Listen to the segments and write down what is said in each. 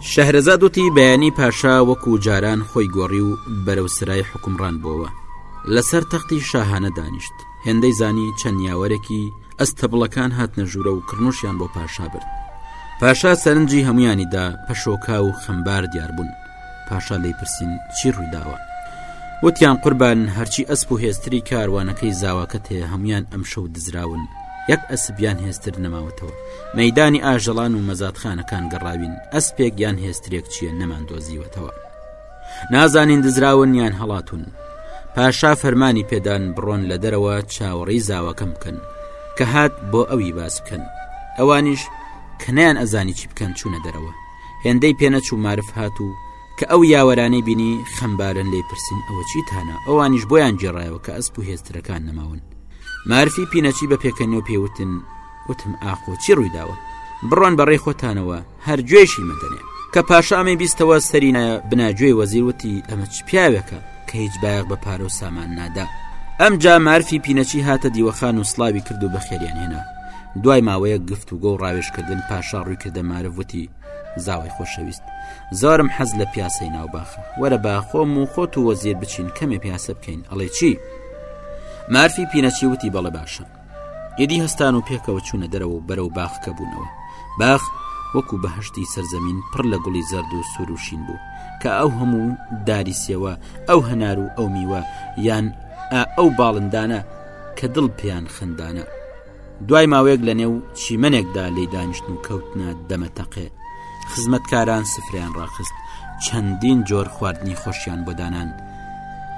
شەهرەزاد وتی بەیانی پاشا وەکو جاران خۆی گۆڕی و بەرەو سرای حکومڕان بۆوە لەسەر تەختی شاهانە دانیشت هێندەی زانی چەند یاوەرەێکی ئەستە بڵەکان هاتنە ژوورە و کڕنوشیان بۆ پاشا برد پاشا سەرنجی هەمویانیدا پەشۆکا و خەمبار دیاربوون پاشا لی پرسین چی ڕوویداوە وتیان قوربان هەرچی ئەسپ و هێستری کاروانەکەی زاواکەت هەیە هەمویان ئەم شەو دزراون یەک ئەسبیان هێستر نەماوەتەوە مەیدانی ئاژەڵان و مەزادخانەکان گەڕاوین ئەسپێک یان هێسترێک چییە نەمان دۆزیوەتەوە نازانین دزراون یان هەڵاتون پاشا فەرمانی پێدان بڕۆن لە دەرەوە چاوەڕی زاوەکەم بکەن کە هات بۆ ئەوی باس بکەن ئەوانیش کنیان ئەزانی چی بکەن چوونە دەرەوە هێندەی پێنەچوو معرف هات و کە ئەو یاوەرانەی بینی خەمبارن لی پرسین ئەوە چی تانە ئەوانیش بۆیان گێڕایەوە کە ئەسپ و هێسترەکان نەماون معرفی پینەچی بە پێکەنی و پێوتن وتم ئاخۆ چی ڕوویداوە بڕۆن بەڕێ خۆتانەوە هەر گوێشی مەدەنێ کە پاشامی بیستەوە سەرینە بناگوێی وەزیروتی ئەمە چ پیاوێکە کە هیچ بایەق بە پارە و سامان نادا ئەم جا مارفی پینەچی هاتە دیوەخان و سلاوی کرد و بەخێریان هێنا دوای ماوەیە گفت و گۆ و ڕاوێشکردن پاشا ڕووی کردە مارەوتی زاوای خۆشەویست زۆرم حەز لە پیاسەی ناوباخە وەرە با خۆم و خۆت و وەزیر بچین کەمێ پیاسە بکەین ئەڵێ چی مارفی پینەچی وتی بەڵە باشە ئیدی هەستان و پێکەوە چوونە دەرەوە و بەرەو باخەکە بوونەوە باخ وەکو بەهشتی سەرزەمین پڕ لە گوڵی زرد و سروشین بوو کە ئەو هەموو داری سێوە ئەو هەنار و ئەو میوە یان ئەو باڵندانە کە دڵ پێیان خندانە دوای ماوەیەک لە نێو چیمەنێکدا لی دانیشتن و کەوتنە دەمە تەقێ خزمەتکاران سفریان ڕاخست چەندین جۆر خواردنی خۆشیان بۆدانان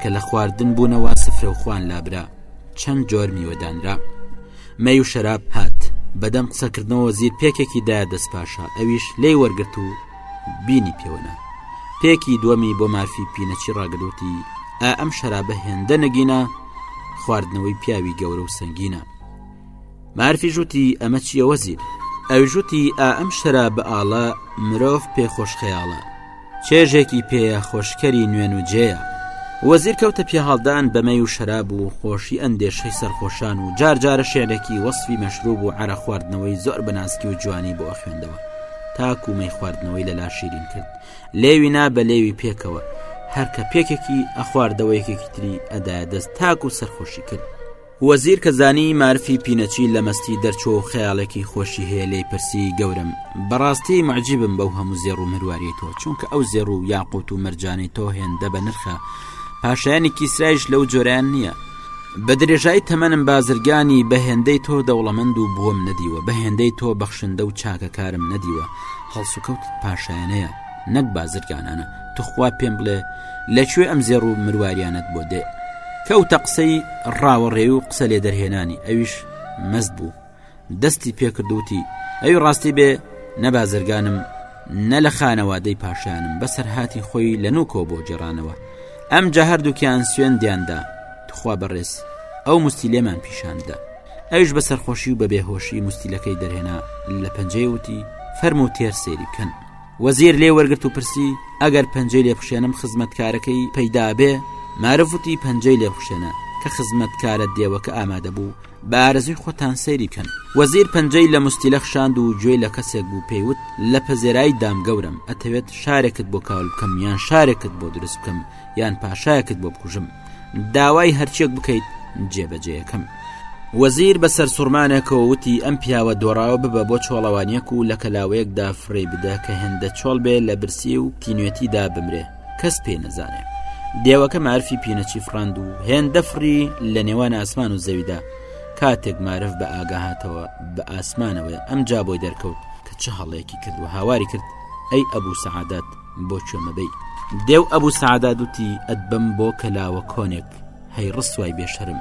کە لە خواردن بوونەوە سفرە و خوان لابرا چەند جۆر میوەدانرا مەی و شەراب هات بەدەم قسەکردنەوە زیر پێکێکی دا دەست پاشا ئەویش لی وەرگرت و بینی پێوەنا پێکی دووەمی بۆ مافی پینەچی ڕاگرروتی ئا ئەم شەرابە هێندە نەگینە خواردنەوەی پیاوی گەورە و سنگینە مارفی ژووتی ئەمە چیە وەزیر ئەوژوتی ئا ئەم شەرا بە ئاڵە مرۆڤ پێخۆش خەیاڵە چێژێکی پێیە خۆشکەری نوێن و جێە وەزیر کەوتە پیاهاڵدان بەمەی و شەراب و خۆشی ئەندێشەی سەرخۆشان و جار جارە شێنێکی وەصفی مەشروب و عرە خواردنەوەی زۆر بەناسکی و جوانی بۆ خوێندەوە تاکومەی خواردنەوەی لەلا شیرین کرد لێوی نا بە لێوی پێکەوە هەرکە پێکێکی ئەخواردەوە یەکێکی تری ئەدایە دەست تاک و سەرخۆشی کرد وەزیر کە زانی مارفی پینەچی لە مەستی دەرچووە و خەیاڵێکی خۆشی هەیە لێی پرسی گەورەم بەڕاستی مەعجیبم بەو هەموو زێڕ و مرواری تۆ چونکە ئەو زێڕ و یاقووت و مەرجانەی تۆ هێندە بە نرخە پاشایانی کیسرایش لەو جۆرەیان نییە بە درێژایی تەمەنم بازرگانی بە هێندەی تۆ دەوڵەمەند و بووەم نەدیوە بە هێندەی تۆ بەخشندە و چاکەکارم نەدیوە هەڵسوکەوت پاشایانەیە نەک بازرگانانە تخوا پێم بڵێ لە کوێ ئەم زێڕ و مرواریانت بۆ دێ کەوتە قسەی ڕاوەڕێ و قسە لێ دەرهێنانی ئەویش مەست بوو دەستی پێکردوتی ئەوی ڕاستی بێ نەبازرگانم نە لە خانەوادەی پاشانم بەسەر هاتی خۆی لە نوکۆ بۆ جێرانەوە ئەم جا هەردووکیان سوێندیاندا تخوا بەڕێز ئەو مستی لێمان پیشاندا ئەوش بە سەرخۆشی و بە بێهۆشی مستیلەکەی دەرهێنا لە پەنجەی وتی فەرمو تێر سێری بکەن وەزیر لێی وەرگرت و پرسی ئەگەر پەنجەی لێ بخشێنم خزمەتکارەکەی پەیدابێ مارف وتی پەنجەی لێ بخشێنە کە خزمەتکارە دێوەکە ئامادە بوو بارزوی خۆتان سەیری بکەن وەزیر پەنجەی لە مستیلە خشاند و گوێی لە کەسێک بوو پێیوت لە پەزێرایی دام گەورم ئەتەوێت شارێکت بۆ کاول بکەم یان شارێکت بۆ دروست بکەم یان پاشایەکت بۆ بکوژم داوای هەرچێک بکەیت جێبەجێەکەم وەزیر بە سەر سوورمانێکەوە وتی ئەم پیاوە دۆڕاوە ببە بۆ چۆڵەوانیەک و لە کەلاوەیەکدا فڕێ بدە کە هێندە چۆڵ بێ لە برسی و تینوێتیدا بمرێ کەس پێ نەزانێ دێوەکە مارفی پینەچی فراند و هێندە فڕی لە نێوان ئاسمان و زەویدا کاتێک مارف بە ئاگاهاتەوە بە ئاسمانەوەی ئەم جا بۆی دەرکەوت کە چه هەڵەیەکی کرد و هاواری کرد ئەی ئەبوو سەعادات بۆ کوێ مەبەی دێو ئەبوو سعدا دوتی ئەتبەم بۆ کەلاوە کۆنێک هەی ڕسوای بێشەرم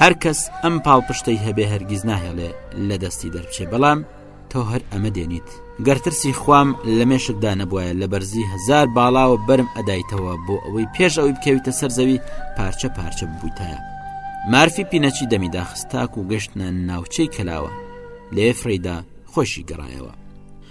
هەر کەس ئەم پاڵپشتەی هەبێ هەرگیز ناهێڵێ لە دەستی دەرچێ بەڵام تۆ هەر ئەمە دێنیت گەرترسی خوام لە مێشکدا نەبواە لە بەرزی هزار باڵاوە بەرم ئەدایتەوە بۆ ئەوەی پێش ئەوی بکەویتە سەر زەوی پارچە پارچە ببووتایە مارفی پینەچی دەمی داخستاک و گەشتە ناوچەی کەلاوە لێ فرەیدا خۆشی گەڕایەوە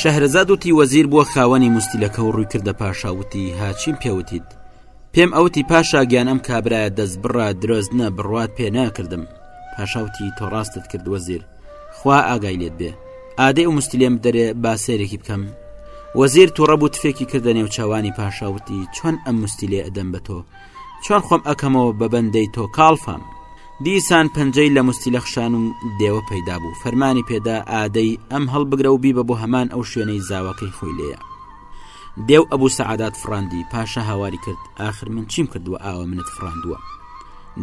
شەهرزاد وتی وەزیر بووە خاوەنی مستیلەکە و ڕووی کردە پاشاوتی هاچیم پێوتیت پێم ئەوتی پاشا گیان ئەم کابراە دەست بڕە درۆزنە بڕوات پێ ناکردم پاشاوتی تۆ ڕاستت کرد وەزیر خوا ئاگای لێت بێ ئادەی و مستلێم بدەرێ با سێرێکی بکەم وەزیر تووڕە بوو تفێکی کردە نێو چاوانی پاشاوتی چۆن ئەم مستی لێ ئەدەم بە تۆ چۆن خۆم ئەکەمەوە بە بەندەی تۆ کاڵفام دیسان پەنجەی لە مستیلە خشان و دێوە پەیدا بوو فەرمانی پێدا ئادەی ئەم هەڵبگرە و بیبە بۆ هەمان ئەو شوێنەی زاواکەی خۆی لێە دێو ئەبوو سەعادات فراندی پاشە هاواری کرد ئاخر من چیم کردووە ئاوە منت فراندووە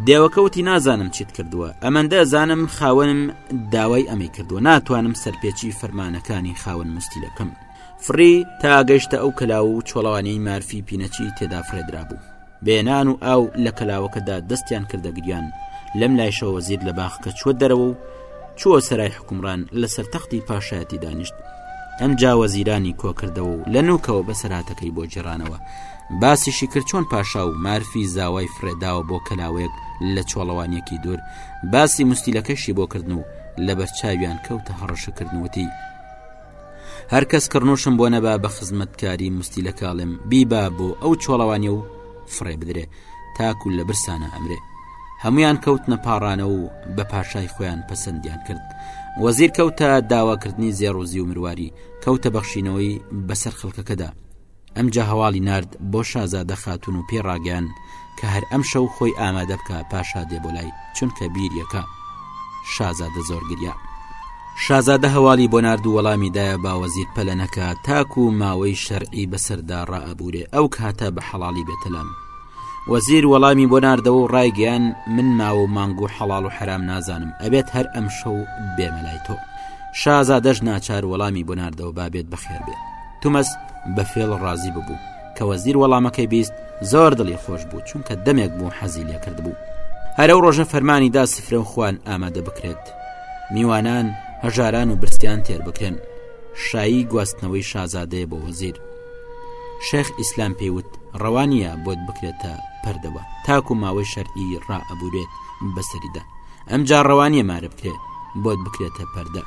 دێوەکەوتی نازانم چیت کردووە ئەمەندە زانم خاوەنم داوای ئەمەی کردووە ناتوانم سەرپێچی فەرمانەکانی خاون مستی لە بکەم فڕی تا گەشتە ئەو کەلاو و چۆڵەوانی مارفی پینەچی تێدا فرێدرا بوو بێنان و ئاو لە کەلاوەکەدا دەستیان کردە گریان لەم لایشەوە زیر لە باخکە چوە دەرەوە و چووە سەرای حکومڕان لەسەر تەختی پاشایەتی دانیشت ئەم جاوەزیرانی کۆکردەوە و لە نوکەوە بە سەراتەکەی بۆ جێرانەوە باسیشی کرد چۆن پاشا و مارفی زاوای فرێداوە بۆ کەلاوەیەک لە چۆڵەوانیەکی دوور باسی مستیلەکەشی بۆ کردن و لە بەرچاویان کەوتە هەڕەشەکردنوتی هەر کەس کڕنوشم بۆ نەبا بە خزمەتکاری مستی لە کاڵێم بیبا بۆ ئەو چۆڵەوانیە و فڕێ بدرێ تاکو لە برسانە ئەمرێ هەمویان کەوتنە پاڕانە و بە پاشای خۆیان پەسەندیان کرد وەزیر کەوتە داواکردنی زێڕ و زی و مرواری کەوتە بەخشینەوەی بەسەر خەڵکەکەدا ئەمجا هەواڵی نارد بۆ شازادە خاتوون و پێی ڕاگەیاند کە هەر ئەمشەو خۆی ئامادە بکا پاشا دێ بۆ لای چونکە بیریەکە. شازادە زۆر گریا. شازادە هەواڵی بۆ نارد و وەڵامی دایە با وەزیر پەلە نەکا تاکو و ماوەی شەرعی بەسەردا ڕائەبورێ ئەو کاتە بە حەڵاڵی بێتەلام. وەزیر وەڵامی بۆ ناردەوە و ڕایگەیان من ماوە و مانگ و حەڵاڵ و حەرام نازانم ئەبێت هەر ئەم شەو بێمە لای تۆ شازادەش ناچار وەڵامی بۆ ناردەوە بابێت بەخێر بێت تومەس بە فێڵ ڕازی ببوو کە وەزیر وەڵامەکەی بیست زۆر دڵی خۆش بوو چونکە دەمێک بوو حەزی لێ کرد بوو هەرە و ڕۆژە فەرمانی دا سفرە و خوان ئامادە بکرێت میوانان هەژاران و برسیان تێر بکرێن شایی گواستنەوەی شازادەیە بۆ وەزیر شێخ ئیسلام پێیوت ڕەوانە بۆت بکرێتە پەردەوە تاکو ماوەی شەرعی ڕائەبورێت بەسەریدا ئەمجا ڕەوانە مارە بکرێت بۆت بکرێتە پەردە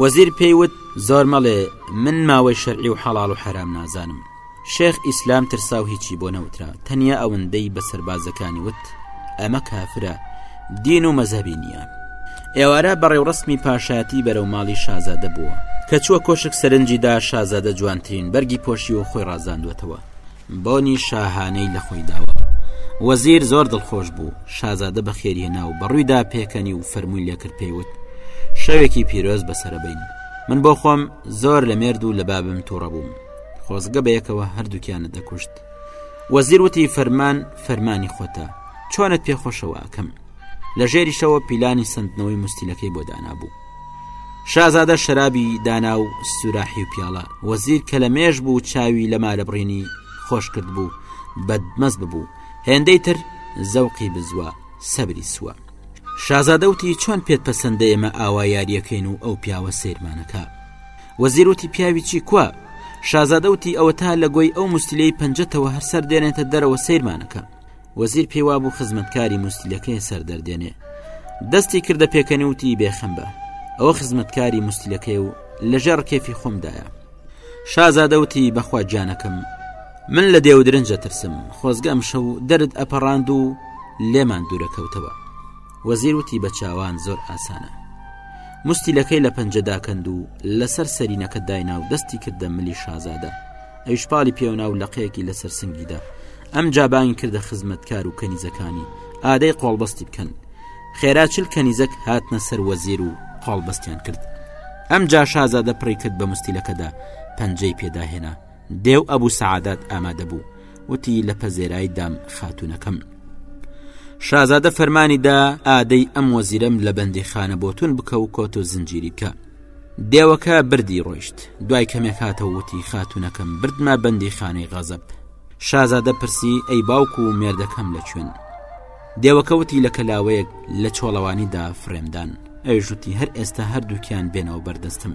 وەزیر پێیوت زۆر مەڵێ من ماوەی شەرعی و حەڵال و حرام نازانم شێخ ئیسلام ترسا و هیچی بۆ نەوترا تەنیا ئەوەندەی بە سەربازەکانی وت ئەمە کافرە دین و مەزەبی نییە ئێوارە بەڕێوڕستمی پاشایەتی بەرەو ماڵی شازادە بووە کە چووە کۆشک سەرنجیدا شازادە جوانترین بەرگی پۆشی و خۆی ڕازاندوێتەوە بۆنی شاهانەی لە خۆی داوە وەزیر زۆر دڵخۆش بوو شازادە بە خێریە ناو بەڕوویدا پێکەنی و فەرمووی لێکرد پێیوت شەوێکی پیرۆز بەسرەبین من بۆ خۆم زۆر لە مێرد و لە بابم تووڕە بووم خۆزگە بەیەکەوە هەردووکیانە دەکوشت وەزیر وتی فەرمان فەرمانی خۆتە چۆنت پێخۆشەوە ئەکەم لە ژێریشەوە پیلانی سندنەوەی مستیلەکەی بۆ دانابوو شازادە شەرابی دانا و سوراحی و پیاڵە وەزیر کە لە مێش بوو چاوی لە مالە بڕینی خۆش کرد بوو بەدمەز ببوو هێندەی تر زەوقی بزوە سەبری سووە شازادەوتی چۆن پێت پەسەندە ئێمە ئاوا یاریەکەین و ئەو پیاوە سیرمانەکە وەزیر وتی پیاوی چی کوا؟ شازادە وتی ئەوەتا لە گۆی ئەو مستیلەی پەنجەتەوە هەر سەر دێنێتە دەرەوە سەیرمانەکە وەزیر پێی وابوو خزمەتکاری مستیلەکەی سەر دەردێنێ دەستی کردە پێکەنی وتی بێخەم بە ئەوە خزمەتکاری مستیلەکەی و لەژێڕ کێفی خۆمدایە شازادەوتی بەخوا گیانەکەم من لە دێودرنجە ترسم خۆزگەم شەو دەرد ئەپەڕاند و لێمان دوورەکەوتەوە وەزیر وتی بە چاوان زۆر ئاسانە مستیلەکەی لە پەنجەدا کەند و لەسەر سەرینەکە داینا و دەستی کردە ملی شازادە ئەوش پاڵی پێونا و لەقەیەکی لەسەر سنگیدا ئەم جابانگ کردە خزمەتکار و کەنیزەکانی ئادەی قۆڵبەستی بکەن خێرا چل کەنیزەک هاتنە سەر وەزیر و قۆڵبەستیان کرد ئەم جا شازادە پڕی کرد بە مستیلەکەدا پەنجەی پێداهێنا دێو ئەبوو سەعادات ئامادە بوو وتی لە پەزێرای دام خاتونەکەم شازادە فەرمانی دا ئادەی ئەم وەزیرەم لە بەندی خانە بۆتون بکە و کۆت و زنجیری بکە دێوەکە بردی ڕۆیشت دوای کەمێک هاتەوە وتی خاتونەکەم بردمە بەندی خانەی غەزەب شازادە پرسی ئەی باوک و مێردەکەم لە کوێن دێوەکەوتی لە کەلاوەیەک لە چۆڵەوانیدا فرێمدان ئەوژوتی هەر ئێستا هەردووکیان بێنەوە بەردەستم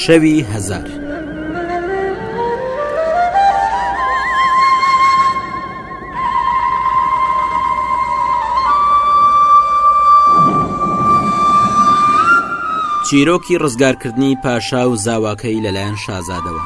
شەوی هەزار چیرۆکی ڕزگارکردنی پاشا و زاواکەی لەلایەن شازادەوە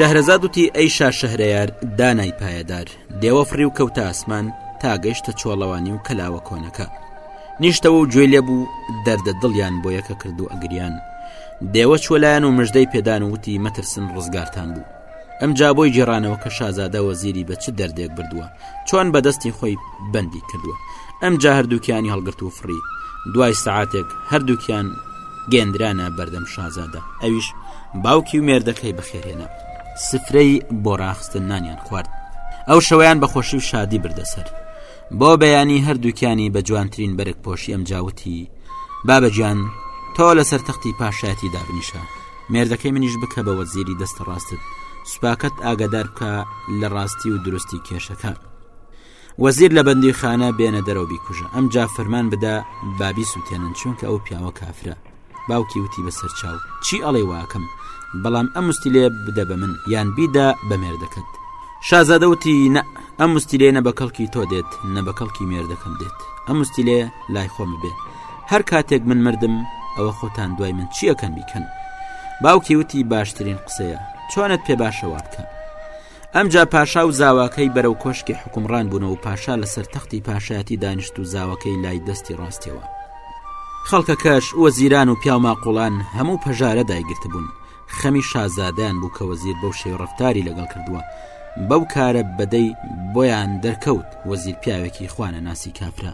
شەهرەزاد وتی ئەی شا شەهرەیار دانای پایەدار دێوە فڕی و کەوتە ئاسمان تا گەشتە چۆڵەوانی و کەلاوە کۆنەکە نیشتەوە و گوێ لێ بوو دەردە دڵیان بۆ یەکە کرد و ئەگریان دێوە چۆلایەن و مژدەی پێدان وتی مەترسن ڕزگارتان بوو ئمجا بۆی گێڕانەوە کە شازادە وەزیری بە چ دەردێک بردووە چۆن بەدەستی خۆی بەندی کردووە ئەمجا هەردووکیانی هەڵگرت و فڕی دوای سعاتێک هەردووکیان گەندرانە بەردەم شازادە ئەویش باوکی و مێردەکەی بەخێرێنە سفرەی بۆ ڕاخستن نانیان خوارد ئەو شەوەیان بەخۆشی و شادی بردەسەر بۆ بەیانی هەردووکیانی بە جوانترین بەرگ پۆشی ئەم جاوتی بابەجیان تۆ لەسەر تەختی پاشایەتی دابنیشە مێردەکەی منیش بکە بە وەزیری دەستە ڕاستت سوپاکەت ئاگادار بکە لە ڕاستی و درستی کێشەکان وەزیر لە بەندی خانە بێنە دەرەوە بیکوژە ئەم جا فەرمان بدا بابی سووتێنن چونکە ئەو پیاوە کافرە باوکی وتی بەسەر چاو چی ئەڵێ واکەم بەڵام ئەم مستی لێ بدە بە من یان بیدا بە مێردەکەت شازادەوتی نە ئەم مستیلێ نە بە کەڵکی تۆ دێت نە بە کەڵکی مێردەکەم دێت ئەم مستیلێ لای خۆم بێ هەر کاتێک من مردم ئەوە خۆتان دوای من چیەکەن بیکەن باوکی وتی باشترین قسەیە چۆنت پێ باشەوا بکە ئەمجا پاشا و زاواکەی بەرەو کۆشکی حکومڕان بوونەوە و پاشا لەسەر تەختی پاشایەتی دانیشت و زاوەکەی لای دەستی ڕاستەوە خەڵکەکەش وەزیران و پیاما قوڵان هەموو پەژارە دایگرتبوون خەمی شازادەیان بوو کە وەزیر بەو شێوە ڕفتاری لەگەڵ کردووە بەو کارە بەدەی بۆیان دەرکەوت وەزیر پیاوێکی خوانە ناسی کافرە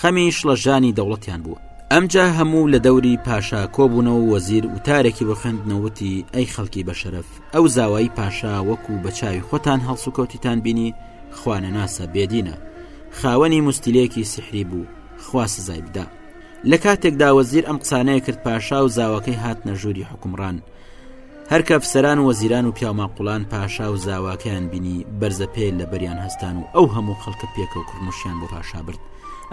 خەمی شڵەژانی دەوڵەتیان بووە ئەمجا هەموو لە دەوری پاشا کۆبوونەوە وەزیر وتارێکی بۆ خوێندنەوتی ئەی خەڵکی بەشەرف ئەو زاوایی پاشا وەکو بە چاوی خۆتان هەڵسوکەوتیتان بینی خوانەناسە بێدینە خاوەنی مستیلێکی سحری بوو خوا سزای بدا لە کاتێکدا وەزیر ئەم قسانەیە کرد پاشا و زاواکەی هاتنە ژووری حکومڕان هەرکە افسەران و وەزیران و پیاماقلان پاشا و زاواکەیان بینی بەرزە پێ لە بەریان هەستان و ئەو هەموو خەڵکە پێکە و کوڕمشیان بۆ پاشا برد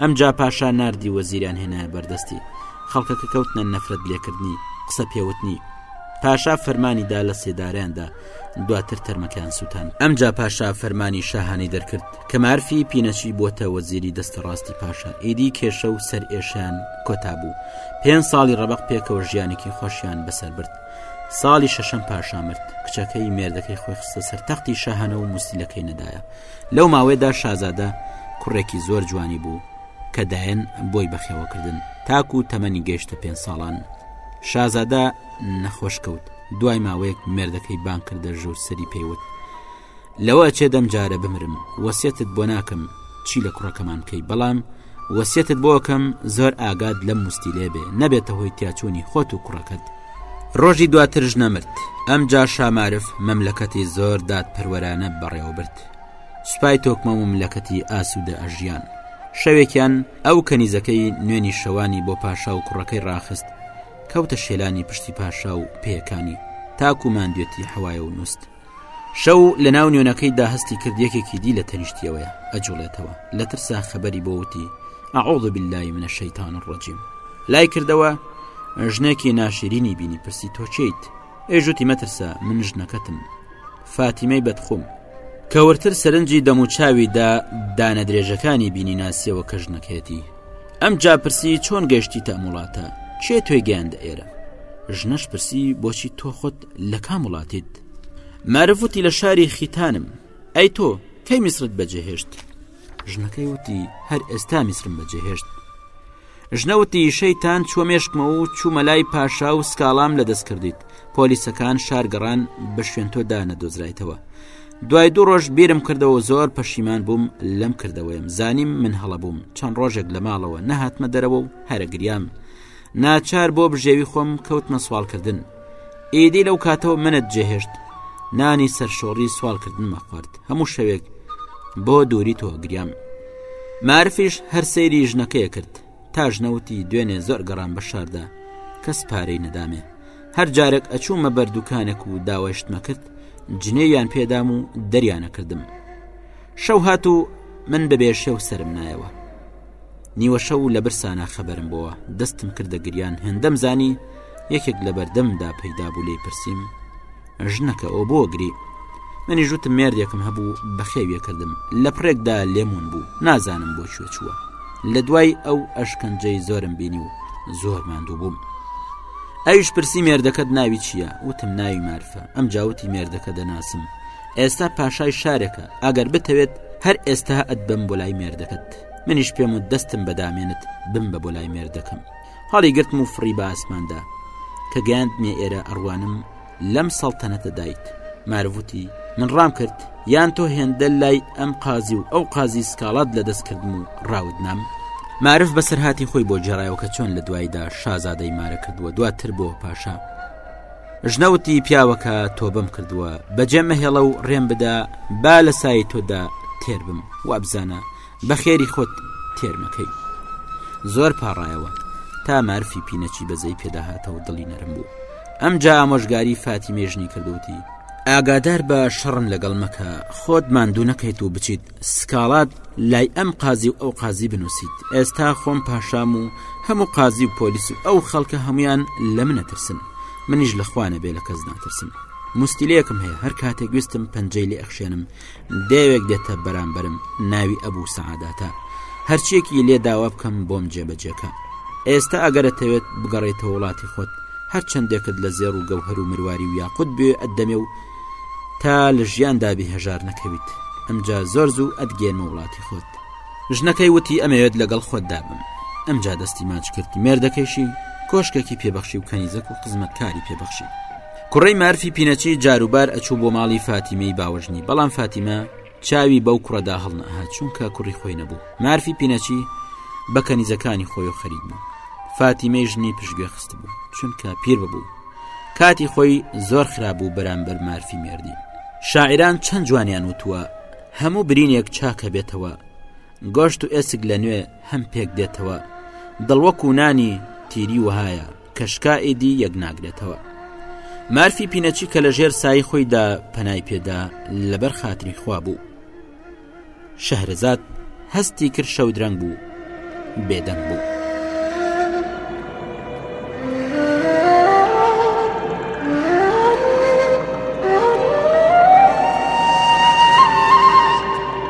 ئەم جا پاشا نردی وەزیران هێنایە بەردەستی خەڵکەکە کەوتنە نەفرەت لێکردنی قسە پێوتنی پاشا فەرمانی دا لە سێدارەیاندا دواتر تەرمەکان سووتان ئەم جا پاشا فەرمانی شاهانی دەرکرد کە مارفی پینەچی بۆتە وەزیری دەستە ڕاستی پاشا ئیدی کێشە و سەر ئێشان کۆتا بوو پێنج ساڵی ڕەبق پێکەوە ژیانێکی خۆشیان بەسەر برد ساڵی شەشەم پاشامرد کچەکەی مێردەکەی خۆی خستە سەر تەختی شەهانە و موسیلەکەی نەدایە لەو ماوەیەدا شازادە کوڕێکی زۆر جوانی بوو کە دایەن بۆی بەخێوەکردن تاکو و تەمەنی گەیشتە پێ ساڵان شازادە نەخۆش کەوت دوای ماوەیەک مێردەکەی بانکردە ژوور سەری پێیوت لەوە ئەچێ دەم جارە بمرم وەسیەتت بۆ ناکەم چی لە کوڕەکەمان کەی بەڵام وەسیەتت بۆکەم زۆر ئاگاد لەم مستی لێ بێ نەبێتە هۆی تیاچوونی خۆت و کوڕەکەت ڕۆژی دواتر ژنەمرد ئەم جا شامارف مەملەکەتی زۆر داد پەروەرانە بەڕێوەبرد سوپای تۆکمە و ملەکەتی ئاسوودە ئەژیان شەوێکیان ئەو کەنیزەکەی نوێنی شەوانی بۆ پاشا و کوڕەکەی ڕاخست کەوتە شێلانی پشتی پاشا و پێەکانی تاکو مادوێتی حەوایە و نووست شەو لە ناو نوێنەکەی داهستی کرد یەکێکی دی لە تەنیشتیەوەیە ئەجوڵێتەوە لە ترسا خەبەری بۆ وتی ئەعوض بالله من الشیطان الرجیم لای کردەوە ژنێکی ناشرینی بینی پرسی تۆ چیت ئێژوتی مەترسە من ژنەکەتم فاتیمەی بەدخوم کەورتر سەرنجی دەم و چاویدا دانە درێژەکانی بینی ناسیەوە کە ژنەکەێتی ئەم جاپرسی چۆن گەشتی تەموڵاتە چێ توێ گەیاندە ئێرە ژنەش پرسی بۆچی تۆ خۆت لە کام وڵاتیت مارف وتی لە شاری خیتانم ئەی تۆ کەی میسرت بەجێهێشت ژنەکەی وتی هەر ئێستا میسرم بەجێهێشت ژنەوتی شەیتان چوە مێشکمە و چوومە لای پاشا و سکاڵام لە دەست کردیت پۆلیسەکان شارگەڕان بە شوێن تۆ دانە دۆزرایتەوە دوای دوو ڕۆژ بیرم کردەوە زۆر پەشیمان بووم لەم کردەوەیم زانیم من هەڵە بووم چەند ڕۆژێک لە ماڵەوە نەهاتمە دەرەوە و هەرەگریام ناچار بۆ بژێوی خۆم کەوتمە سوالکردن ئیدی لەو کاتەوە منت جێهێشت نانی سەرشۆڕی سوالکردنمە خوارد هەموو شەوێک بۆ دووری تۆ گریام معرفیش هەر سەیری ژنەکەیە کرد تا ژنەوتی دوێنێ زۆر گەڕان بە شاردا کەس پارەی نەدامێ هەر جارێک ئەچوومە بەردووکانێک و داوای شتمە کرد جنێیان پێدام و دەریانە کردم شەو هات و من بە بێشێو سرم نایەوە نیوە شەو لە برسانە خەبەرم بۆە دەستم کردە گریان هێندەم زانی یەکێک لە بەردەمدا پەیدا بوو لی پرسییم ژنەکە ئەو بۆ گری منی ژوتم مێردێکم هەبوو بەخێویە کردم لە پرێکدا لێمون بوو نازانم بۆ کوێ چووە لە دوای ئەو ئەشکەنجەی زۆرم بینی و زۆر ماندوو بووم ئەوش پرسی مێردەکەت ناوی چییە وتم ناوی مارفە ئەم جاوتی مێردەکە دەناسم ئێستا پاشای شارێکە ئەگەر بتەوێت هەر ئێستا ئەت بم بۆ لای مێردەکەت منیش پێم و دەستم بەدامێنت بم بە بۆ لای مێردەکەم هەڵی گرتم و فڕی بە ئاسماندا کە گەاند نیە ئێرە ئەڕوانم لەم سەڵتەنەتە دایت ماروتی من ڕام کرد یان تۆ هێندە لای ئەم قازی و ئەو قازی سکاڵات لە دەستکردم و ڕاوت نام معرف بەسەرهاتی خۆی بۆ جێڕایەوە کە چۆن لە دوایدا شازادەی مارە کردووە دواتر بۆ پاشا ژنە وتی پیاوەکە تۆبەم کردووە بەجێمەهێڵە و ڕێم بدا با لە سای تۆدا تێر بم وابزانە بە خێری خۆت تێرمەکەی زۆر پاڕایەوە تا مارفی پینەچی بەزەی پێداهاتەوە دڵی نەرم بوو ئەم جا ئامۆژگاری فاتی مێژنی کردوتی ئاگادار بە شەڕن لەگەڵ مەکە خۆت ماندوو نەکەیت و بچیت سکاڵات لای ئەم قازی و ئەو قازی بنووسیت ئێستا خۆم پاشام و هەموو قازی و پۆلیس و ئەو خەڵکە هەمویان لە منە ترسن منیش لە خوانە بێ لە کەس ناترسم مستیلەکم هەیە هەر کاتێک گوستم پەنجەی لێ ئەخشێنم دەوێک دێتە بەرامبرم ناوی ئەبوو سەعاداتە هەرچیەکی لێ داوا بکەم بۆم جێبەجێکە ئێستا ئەگەرەتەوێت بگەڕێتە وڵاتی خۆت هەر چندێکت لە زێڕ و گەوهر و مرواری و یاقوت بێ ئەدەمێ و تا لە ژیاندا بێ هەژار نەکەویت ئەمجا زۆر زوو ئەتگەێنمە وڵاتی خۆت ژنەکەی وتی ئەمەوێت لەگەڵ خۆت دابم ئەمجا دەستی ماچ کرد مێردەکەیشی کۆشکێکی پێبەخشی و کەنیزەک و خزمەتکاری پێبەخشی کوڕی مارفی پینەچی جاروبار ئەچوو بۆ ماڵی فاتیمەی باوەژنی بەڵام فاتیمە چاوی بەو کوڕە دا هەڵ نەئەهات چونکە کوڕی خۆی نەبوو مارفی پینەچی بە کەنیزەکانی خۆی و خەریک بوو فاتیمەی ژنی پشتگوێ خست بوو چونکە پیر ببوو کاتی خۆی زۆر خراببوو بەرامبەر مارفی مێردی شاعران چەند جوانیان وتووە هەموو برینێک چاکە بێتەوە گۆشت و ئێسک لە نوێ هەم پێک دێتەوە دڵوەک و نانی تیری وهایە کە شکا ئیدی یەک ناگرێتەوە مارفی پینەچی کە لە ژێر سای خۆیدا پەنای پێدا لەبەر خاتری خوا بوو شەهرزاد هەستی کرد شەودرەنگ بوو بێدەنگ بوو.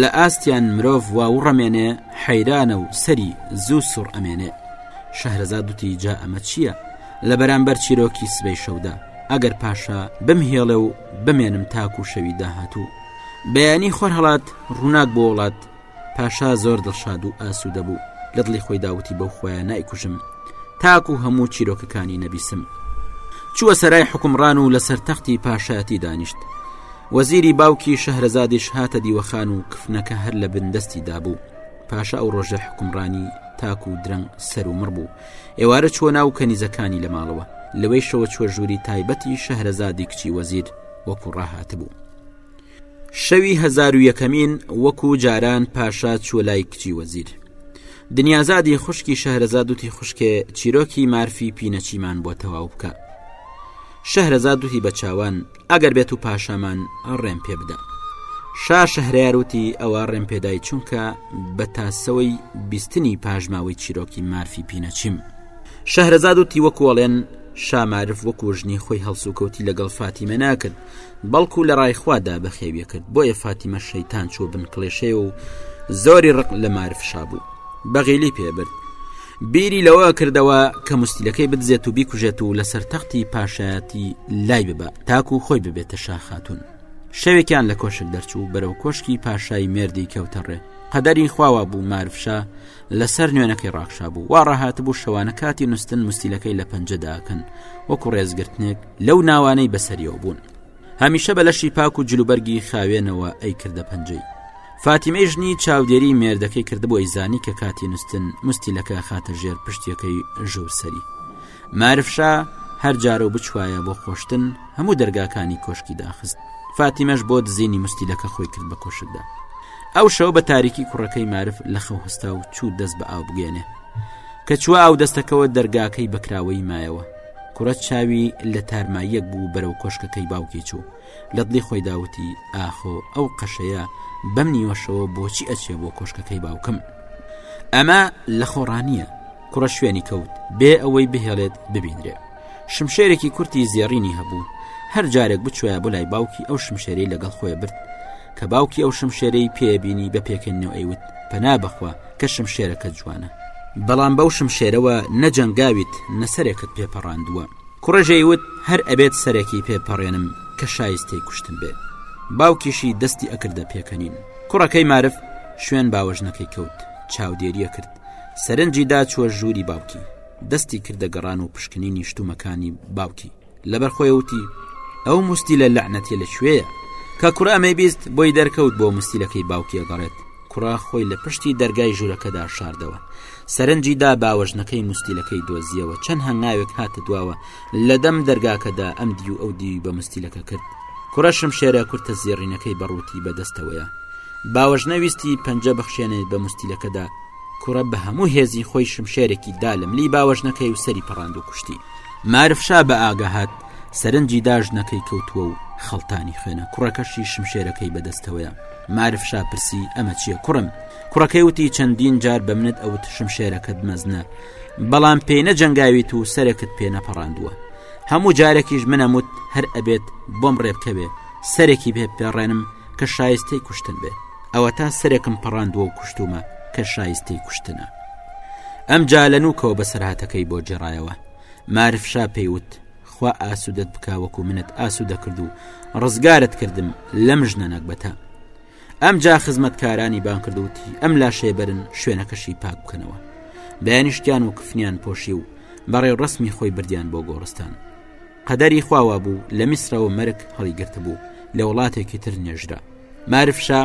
لە ئاستیان مرۆڤ وا وڕەمێنێ حەیرانە و سەری زوو سوڕ ئەمێنێ شەهرەزا دوتی جا ئەمە چییە لە بەرامبەر چیرۆکی سبەی شەودا ئەگەر پاشا بمهێڵێ و بمێنم تاکو شەوی داهاتوو بەیانی خۆر هەڵات ڕووناک بۆ وڵات پاشا زۆر دڵشاد و ئاسوودە بوو لە دڵی خۆی داوتی بەو خۆیان نایکوژم تاکو هەموو چیرۆکەکانی نەبیسم چووە سەرای حکومڕان و لەسەر تەختی پاشایەتی دانیشت وەزیری باوکی شەهرەزادیش هاتە دیوەخان و کفنەکە هەر لە بن دەستی دابوو پاشا ئەو ڕۆژە حکومڕانی تاکو و درەنگ سەر و مڕ بوو ئێوارە چوە ناو کەنیزەکانی لە ماڵەوە لەوەی شەوە چوە ژووری تایبەتی شەهرەزادی کچی وەزیر وەکو ڕاهات بوو شەوی هزار و یەکەمین وەکو جاران پاشا چوە لای کچی وەزیر دنیازادی خوشکی شەهرەزادوتی خوشکێ چیرۆکی مارفی پینەچیمان بۆ تەواو بکە شەهرەزادوتی بە چاوان ئەگەر بێت و پاشامان ڕێم پێ بدە شا شەهرار وتی ئەوە ڕێم پێدای چونکە بە تاسەوەی بیستنی پاژماوەی چیرۆکی مافی پینەچیم شەهرەزاد و تیوەکۆڵێن شامارف وەکو ژنی خۆی هەڵسوکەوتی لەگەڵ فاتیمە ناکرد بەڵکو لە ڕایخوادا بەخێویە کرد بۆیە فاتیمە شەیتان چوە بن کڵێشەیە و زۆری ڕق لە مارفشا بوو بەغیلی پێبرد بیری لەوە کردەوە کە مستیلەکەی بدزێت و بیکوژێت و لەسەر تەختی پاشایەتی لای ببە تاکو خۆی ببێتە شاخاتون شەوێکیان لە کۆشک دەرچوو بەرەو کۆشکی پاشای مردی کەوتەڕێ قەدەری خواوا بوو مارفشا لەسەر نوێنەکەی ڕاکشا بوو وا ڕاهات بوو شەوانە کاتی نوستن مستیلەکەی لە پەنجەداکەن وەکو ڕێزگرتنێک لەو ناوانەی بەسەریەوە بوون هەمیشە بە لەشی پاک و جلوبەرگی خاوێنەوە ئەی کردە پەنجەی فاتیمەی ژنی چاودێری مێردەکەی کردبووی زانی کە کاتی نوستن مستیلەکە خاتە ژێر پشتیەکەی ژوور سەری مارفشا هەر جارە و بچوایە بۆ خۆشتن هەموو دەرگاکانی کۆشکی داخست فاتیمەش بۆ دزینی مستیلەکە خۆی کرد بە کۆشکدا ئەو شەو بە تاریکی کوڕەکەی مارف لە خەو هەستا و چوو دەست بە ئاو بگەێنێ کە چوە ئاو دەستەکەەوە دەرگاکەی بەکراوەی مایەوە کوڕە چاوی لە تارماییەک بوو بەرەو کۆشکەکەی باوکی چوو لە دڵی خۆی داوتی ئاخۆ ئەو قەشەیە بەم نیوەشەوە بۆچی ئەچێ بۆ کۆشکەکەی باوکم ئەمە لە خۆڕانیە کوڕە شوێنی کەوت بێ ئەوەی بهێڵێت ببینرێ شمشێرێکی کورتی زێڕینی هەبوو هەر جارێک بچوە بۆ لای باوکی ئەو شمشێری لەگەڵ خۆی برد کە باوکی ئەو شمشێرەی پێ بینی بە پێکەنەوە ئەیوت پەنا بەخوا کە شمشێرەکە جوانە بەڵام بەو شمشێرەوە نەجەنگاویت نەسەرێکت پێپەڕاندووە کوڕێژەی وت هەر ئەبێت سەرەکی پێپەڕێنم کە شایستەی کوشتن بێ باوکیشی دەستی ئەکردە پێکەنین کوڕەکەی مارف شوێن باوەژنەکەی کەوت چاودێریە کرد سەرنجی دا چوە ژووری باوکی دەستی کردە گەڕان و پشکنینی شتومەکانی باوکی لەبەر خۆی وتی ئەو مستیلە لەعنەتیە لە کوێیە کە کوڕ ئەمەی بیست بۆی دەرکەوت بۆ مستیلەکەی باوکی ئەگەڕێت کوڕا خۆی لە پشتی دەرگای ژوورەکەدا شاردەوە سەرنجی دا باوەژنەکەی مستیلەکەی دۆزیەوە چەند هەنگاوێک هاتە دواوە لە دەم دەرگاکەدا ئەم دی و ئەو دیوی بە مستیلەکە کرد کوڕەشم شێرە کورتە زێڕینەکەی بەڕووتی بەدەستەوەیە باوەژنەویستی پەنجە بخشێنێت بە مستیلەکەدا کوڕە بە هەموو هێزی خۆی شمشێرێکی دا لە ملی باوەژنەکەی و سەری پەڕاند و کوشتی مارفشا بە ئاگەهات سەرنجی داژنەکەی کەوتووە و خەڵتانی خوێنە کوڕەکەشی شمشێرەکەی بەدەستەوەیە مارفشا پرسی ئەمە چییە کوڕم کوڕەکەی وتی چەندین جار بە منت ئەوت شمشێرەکەت مەزنە بەڵام پێی نەجەنگاویت و سەرێکت پێ نەپەڕاندووە هەموو جارێکیش منەموت هەر ئەبێت بۆم ڕێبکەوێ سەرێکی بێ پێڕێنم کە شایستەی کوشتن بێت ئەوەتا سەرێکم پەڕاندووە و کوشتومە کە شایستەی کوشتنە ئەم جالەنوکەوە بەسەرهاتەکەی بۆ جێڕایەوە مارفشا پێیوت خوا ئاسوودەت بکوەکو منت ئاسو دەکرد و ڕزگارت کردم لەم ژنە نەکبەتە ئەم جا خزمەتکارانی بان کردوتی ئەم لاشێبرن شوێنەکەشی پاک بکەنەوە بەیانیشتیان و کفنیان پۆشی و بەڕێ ڕسمی خۆی بردیان بۆ گۆڕستان قەدەری خواوا بوو لە میسرەوە مەرگ هەڵیگرتبوو لە وڵاتێکی تر نێژرا مارفشا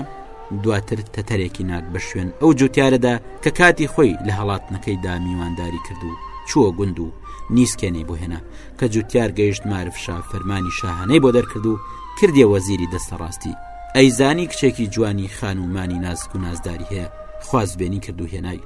دواتر تەتەرێکی نات بە شوێن ئەو جوتیارەدا کە کاتی خۆی لە هەڵاتنەکەیدا میوانداری کرد و چووە گوند و نیسکێنەی بۆ هێنا کە جوتیار گەیشت مارفشا فەرمانی شاهانەی بۆ دەرکرد و کردیە وەزیری دەستە ڕاستی ئەیزانی کچێکی جوانی خانومانی نازک و نازداری هەیە خوازبێنی کرد و هێنای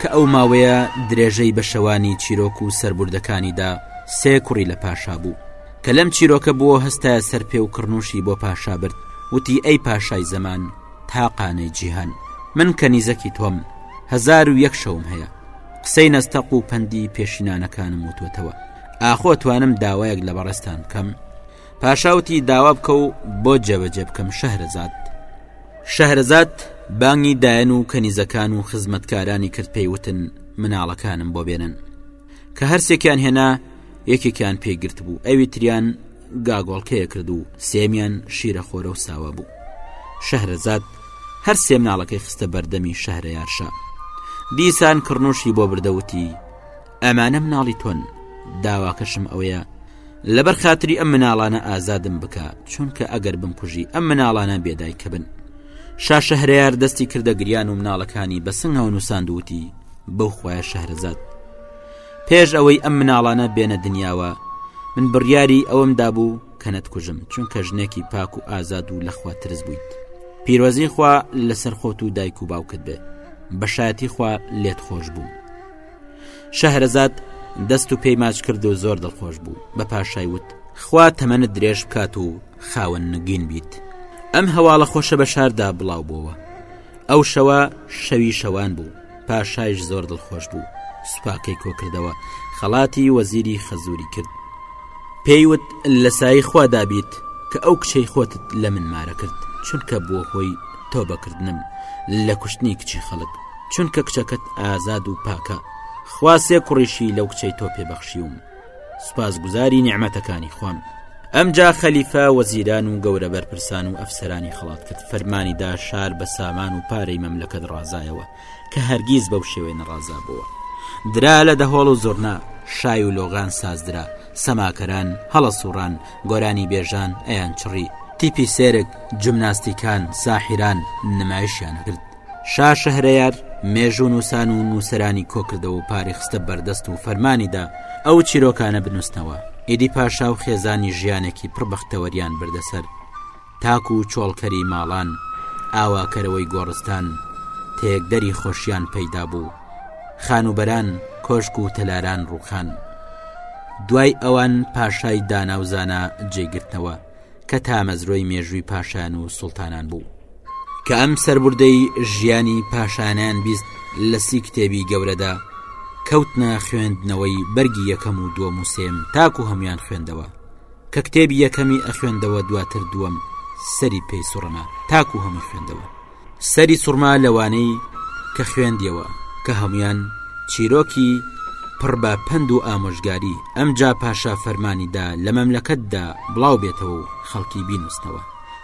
کە ئەو ماوەیە درێژەی بە شەوانی چیرۆک و سەربردەکانیدا سێ کوڕی لە پاشا بوو کە لەم چیرۆکە بووە هەستە سەر پێ و کڕنوشی بۆ پاشا برد وتی ئەی پاشای زەمان تاقانەی جیهان من کە نیزەکی تۆم هزار و یەک شەوم هەیە قسەی نەستەق و پەندی پێشینانەکانم وتوتەوە ئاخۆ توانم داوایەک لە بەڕێستان بکەم پاشاوتی داوا بکە و بۆ جێبەجێ بکەم شەهرەزاد شەهرەزاد بانگی دایەن و کەنیزەکان و خزمەتکارانی کرد پێیوتن مناڵەکانم بۆ بێنن کە هەرسێکیان هێنا یەکێکیان پێگرت بوو ئەوی تریان گاگۆڵکەیە کرد و سێمیان شیرە خۆرە و ساوا بوو شەهرەزاد هەر سێ مناڵەکەی خستە بەردەمی شەهرە یارشە دیسان کڕنوشی بۆ بردەوتی ئەمانە مناڵی تۆن داواکەشم ئەوەیە لەبەر خاتری ئەم مناڵانە ئازادم بکە چونکە ئەگەر بمکوژی ئەم مناڵانە بێدای کە بن شاشە هەرار دەستی کردە گریان و مناڵەکانی بە سنگەوە نووساندوتی بەو خۆیان شەهرزاد پێش ئەوەی ئەم مناڵانە بێنە دنیاوە من بڕیاری ئەوم دابوو کە نەتکوژم چونکە ژنێکی پاک و ئازاد و لەخوا ترس بوویت پیرۆزی خوا لەسەر خۆت و دایک و باوکت بێ بەشایەتی خوا لێت خۆش بوو شەهرەزاد دەست و پێی ماچ کرد و زۆر دڵخۆش بوو بە پاشای وت خوا تەمەنت درێژ بکات و خاوەن نگین بیت ئەم هەواڵە خۆشە بە شاردا بڵاو بووەوە ئەو شەوە شەوی شەوان بوو پاشایش زۆر دڵخۆش بوو سوپاکەی کۆکردەوە خەڵاتی وەزیری خەزوری کرد پێیوت لە سایی خوادا بیت کە ئەو کچەی خۆتت لە من مارە کرد چونکە بووە هۆی تۆ بەکردنم لە کوشتنی کچی خەڵک چونکە کچەکەت ئازاد و پاکە خوا سێ کوڕیشی لەو کچەی تۆ پێبەخشیوم سوپاس گوزاری نیعممەتەکانی خوام ئەمجا خەلیفە وەزیران و گەورە بەرپرسان و ئەفسەرانی خڵات کرد فەرمانیدا شار بە سامان و پارەی مەملەکەت ڕازایەوە کە هەرگیز بەو شێوێ نەڕازا بووە درا لە دەهۆڵ و زۆرنا شای و لۆغان سازدرا سەماکەران هەڵە سوڕان گۆرانی بێژان ئەیان چڕی تیپی سێرک جمناستیکان ساحیران نمایشیان کرد شا شەهرەیار مێژوو نووسان و نووسرانی کۆکردەوە و پاری خستە بەردەست و فەرمانیدا ئەو چیرۆکانە بنووسنەوە ئیدی پاشا و خێزانی ژیانێکی پڕبەختەوەریان بردەسەر تاکو و چۆڵکەری ماڵان ئاواکەرەوەی گۆڕستان تێکدەری خۆشیان پەیدا بوو خانوبەران کۆشک و تەلاران ڕووخان دوای ئەوان پاشای داناوزانە جێگرتنەوە کە تامەزرۆی مێژووی پاشان و سوڵتانان بوو کە ئەم سربردەی ژیانی پاشانیان بیست لە سی کتێبی گەورەدا کەوتنە خوێندنەوەی بەرگی یەکەم و دووەم و سێم تاکو هەمویان خوێندەوە کە کتێبی یەکەمی ئەخوێندەوە دواتر دووەم سەری پێی سوڕما تاکو هەمووی خوێندەوە سەری سوڕما لەوانەی کە خوێندیەوە کە هەموویان چیرۆکی پڕ بە پەند و ئامۆژگاری ئەمجا پاشا فەرمانی دا لە مەملەکەتدا بڵاو بێتەوە و خەڵکی بینووسنەوە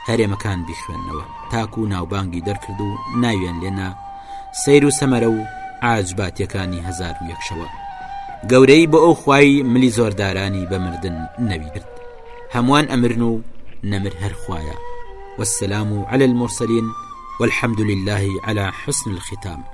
هەرێمەکان بیخوێنەوە تاکو و ناوبانگی دەرکرد و ناویان لێنا سیر و سەمەرە و ئاجباتیەکانی هزار و یەکشەوە گەورەی بۆ ئەو خوای ملی زۆردارانی بە مردن نەوی کرد هەموان ئەمرن و نەمر هەر خوایە والسلام علی المرسلین والحمد للە علی حسن الختام.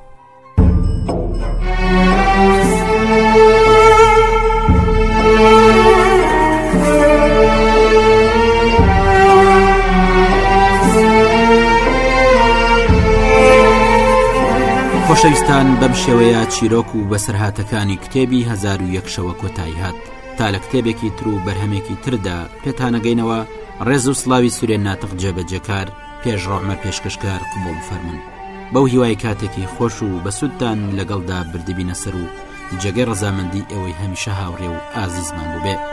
خۆشەویستان بەم شێوەیە چیرۆک و بەسەرهاتەکانی کتێبی هزار و یەکشەوە کۆتایی هات. تا لە کتێبێکی تر و بەرهەمێکی تردا پێتانەگەینەوە ڕێز و سلاوی سورێن ناتق جێبەجێکار پێشڕۆمە پێشکەشکار قوبڵ فەرمونون بەو هیوای کاتێکی خۆش و بەسوودتان لەگەڵدا بردبینە سەر و جێگەی ڕزامەندی ئەوەی هەمیشە هاوڕێ و ئازیزمان بووبێ